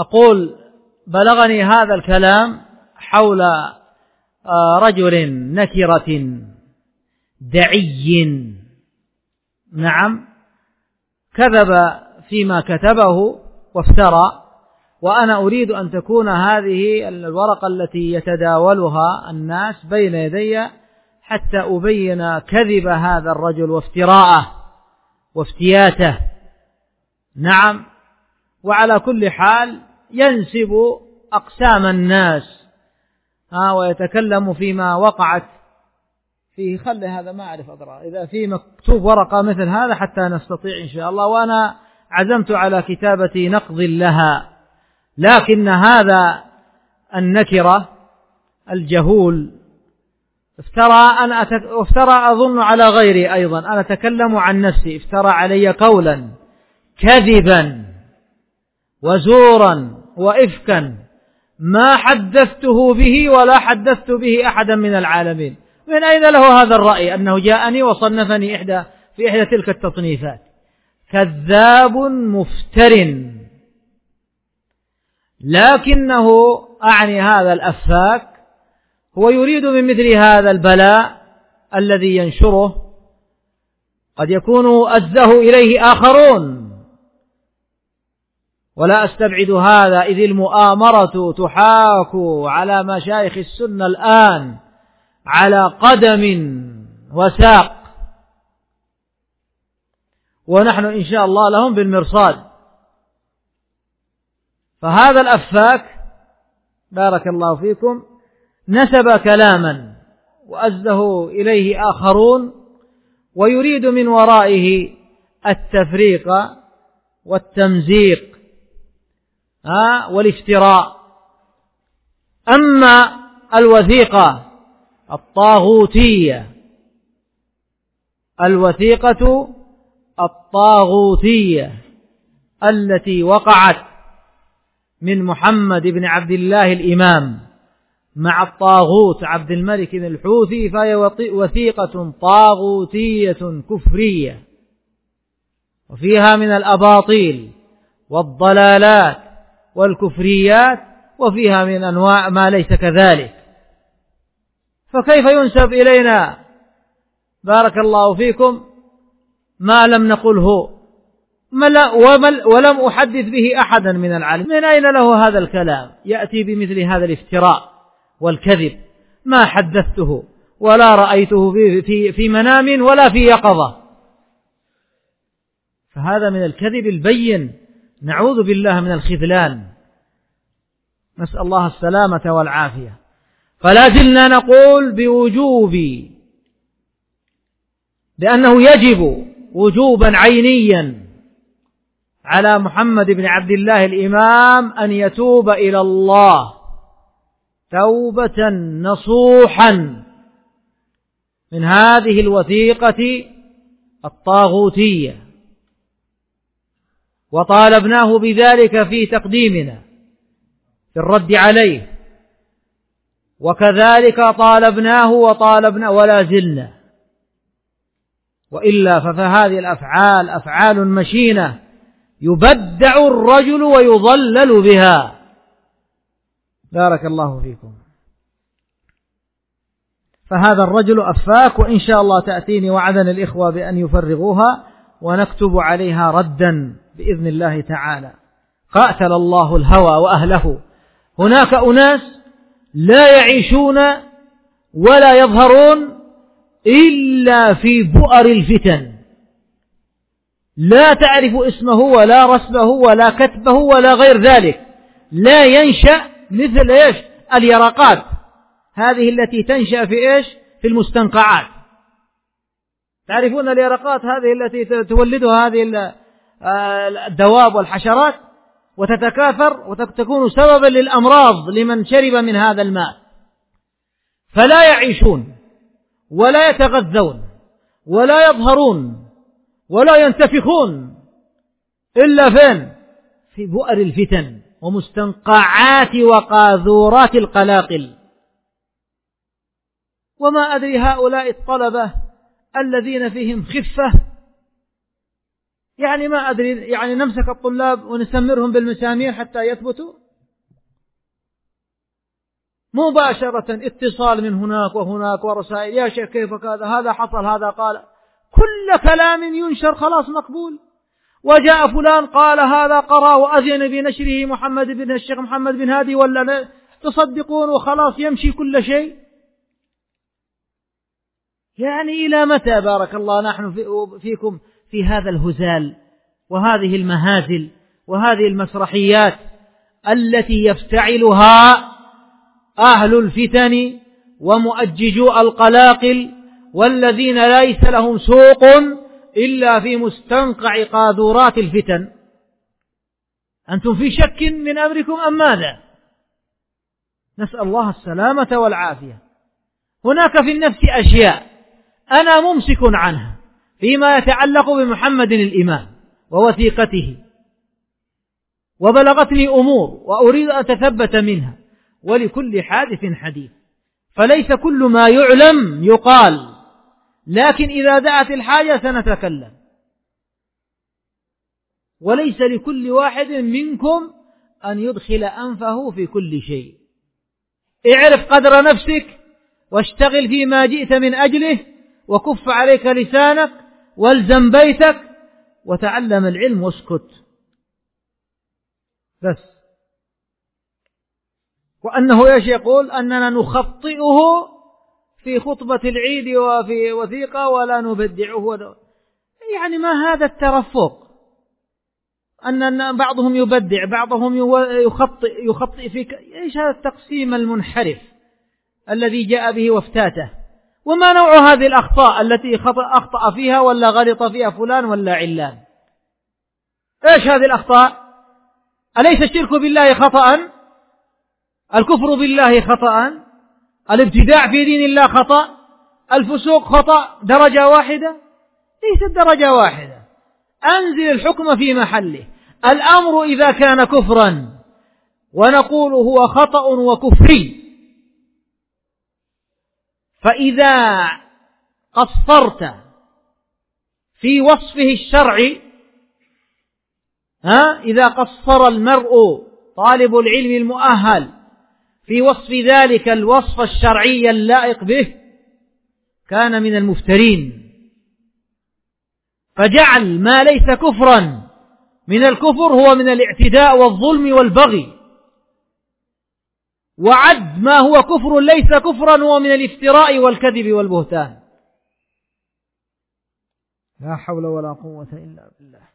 أقول بلغني هذا الكلام حول آه، رجل نكرة دعي. نعم. كذب فيما كتبه وافترى وأنا أريد أن تكون هذه الورقة التي يتداولها الناس بين يدي حتى أبين كذب هذا الرجل وافتراءه وافتياته. نعم. وعلى كل حال ينسب أقسام الناس ها ويتكلم فيما وقعت. فيه خلي هذا ما أعرف أقرأ إذا في مكتوب ورقة مثل هذا حتى نستطيع إن شاء الله. وأنا عزمت على كتابة نقض لها. لكن هذا النكرة الجهول. افترى أنا أتك... افترى أظن على غيري أيضا. أنا أتكلم عن نفسي. افترى علي قولا كذبا وزورا وإفكا. ما حدثته به ولا حدثت به أحدا من العالمين. من أين له هذا الرأي؟ أنه جاءني وصنفني إحدى في إحدى تلك التصنيفات. كذاب مفتر. لكنه أعني هذا الأفاك. هو يريد من مثل هذا البلاء الذي ينشره. قد يكون أزه إليه آخرون. ولا أستبعد هذا إذ المؤامرة تحاك على مشايخ السنة الآن على قدم وساق. ونحن إن شاء الله لهم بالمرصاد. فهذا الأفاك بارك الله فيكم نسب كلاما وأزه إليه آخرون ويريد من ورائه التفريق والتمزيق. والافتراء. أما الوثيقة الطاغوتية الوثيقة الطاغوتية التي وقعت من محمد بن عبد الله الإمام مع الطاغوت عبد الملك بن الحوثي فهي وثيقة طاغوتية كفرية وفيها من الأباطيل والضلالات والكفريات وفيها من أنواع ما ليس كذلك. فكيف ينسب إلينا بارك الله فيكم ما لم نقله؟ ولم أحدث به أحدا من العالم. من أين له هذا الكلام؟ يأتي بمثل هذا الافتراء والكذب. ما حدثته ولا رأيته في, منام ولا في يقظة. فهذا من الكذب البين نعوذ بالله من الخذلان. نسأل الله السلامة والعافية. فلا زلنا نقول بوجوب بأنه يجب وجوبا عينيا على محمد بن عبد الله الإمام أن يتوب إلى الله. توبة نصوحا من هذه الوثيقة الطاغوتية. وطالبناه بذلك في تقديمنا في الرد عليه. وكذلك طالبناه وطالبنا ولا زلنا. وإلا ففهذه الأفعال أفعال مشينة يبدع الرجل ويضلل بها. بارك الله فيكم. فهذا الرجل أفاك وإن شاء الله تأتيني وعدنا الإخوة بأن يفرغوها. ونكتب عليها ردا بإذن الله تعالى. قاتل الله الهوى وأهله. هناك أناس لا يعيشون ولا يظهرون إلا في بؤر الفتن. لا تعرف اسمه ولا رسمه ولا كتبه ولا غير ذلك. لا ينشأ مثل إيش؟ اليرقات. هذه التي تنشأ في إيش؟ في المستنقعات. تعرفون اليرقات هذه التي تولدها هذه آه، الدواب والحشرات وتتكاثر وتكون سببا للأمراض لمن شرب من هذا الماء. فلا يعيشون ولا يتغذون ولا يظهرون ولا ينتفخون إلا فين؟ في بؤر الفتن ومستنقعات وقاذورات القلاقل. وما أدري هؤلاء الطلبة الذين فيهم خفة. يعني ما أدري يعني نمسك الطلاب ونسمرهم بالمسامير حتى يثبتوا. مباشرة اتصال من هناك وهناك ورسائل يا شيخ كيف هذا هذا حصل هذا قال. كل كلام ينشر خلاص مقبول. وجاء فلان قال هذا قرأ وأذن بنشره محمد بن الشيخ محمد بن هادي ولا تصدقون وخلاص يمشي كل شيء. يعني إلى متى بارك الله نحن فيكم في هذا الهزال وهذه المهازل وهذه المسرحيات التي يفتعلها أهل الفتن ومؤججو القلاقل والذين ليس لهم سوق إلا في مستنقع قاذورات الفتن. أنتم في شك من أمركم أم ماذا؟ نسأل الله السلامة والعافية. هناك في النفس أشياء أنا ممسك عنها فيما يتعلق بمحمد الإمام ووثيقته. وبلغتني أمور وأريد أن أتثبت منها. ولكل حادث حديث. فليس كل ما يعلم يقال. لكن إذا دعت الحاجة سنتكلم. وليس لكل واحد منكم أن يدخل أنفه في كل شيء. اعرف قدر نفسك واشتغل فيما جئت من أجله وكف عليك لسانك والزم بيتك وتعلم العلم واسكت. بس. وأنه إيش يقول؟ أننا نخطئه في خطبة العيد وفي وثيقة ولا نبدعه. يعني ما هذا الترفق؟ أن بعضهم يبدع بعضهم يخطئ يخطئ في إيش هذا التقسيم المنحرف الذي جاء به وافتاته وما نوع هذه الأخطاء التي أخطأ فيها ولا غلط فيها فلان ولا علان؟ إيش هذه الأخطاء؟ أليس الشرك بالله خطأ؟ الكفر بالله خطأ؟ الابتداع في دين الله خطأ؟ الفسوق خطأ؟ درجة واحدة؟ ليست درجة واحدة. أنزل الحكم في محله. الأمر إذا كان كفرا. ونقول هو خطأ وكفري. فإذا قصرت في وصفه الشرعي ها إذا قصر المرء طالب العلم المؤهل في وصف ذلك الوصف الشرعي اللائق به كان من المفترين. فجعل ما ليس كفرا من الكفر هو من الاعتداء والظلم والبغي. وعد ما هو كفر ليس كفرا هو من الافتراء والكذب والبهتان. لا حول ولا قوة إلا بالله.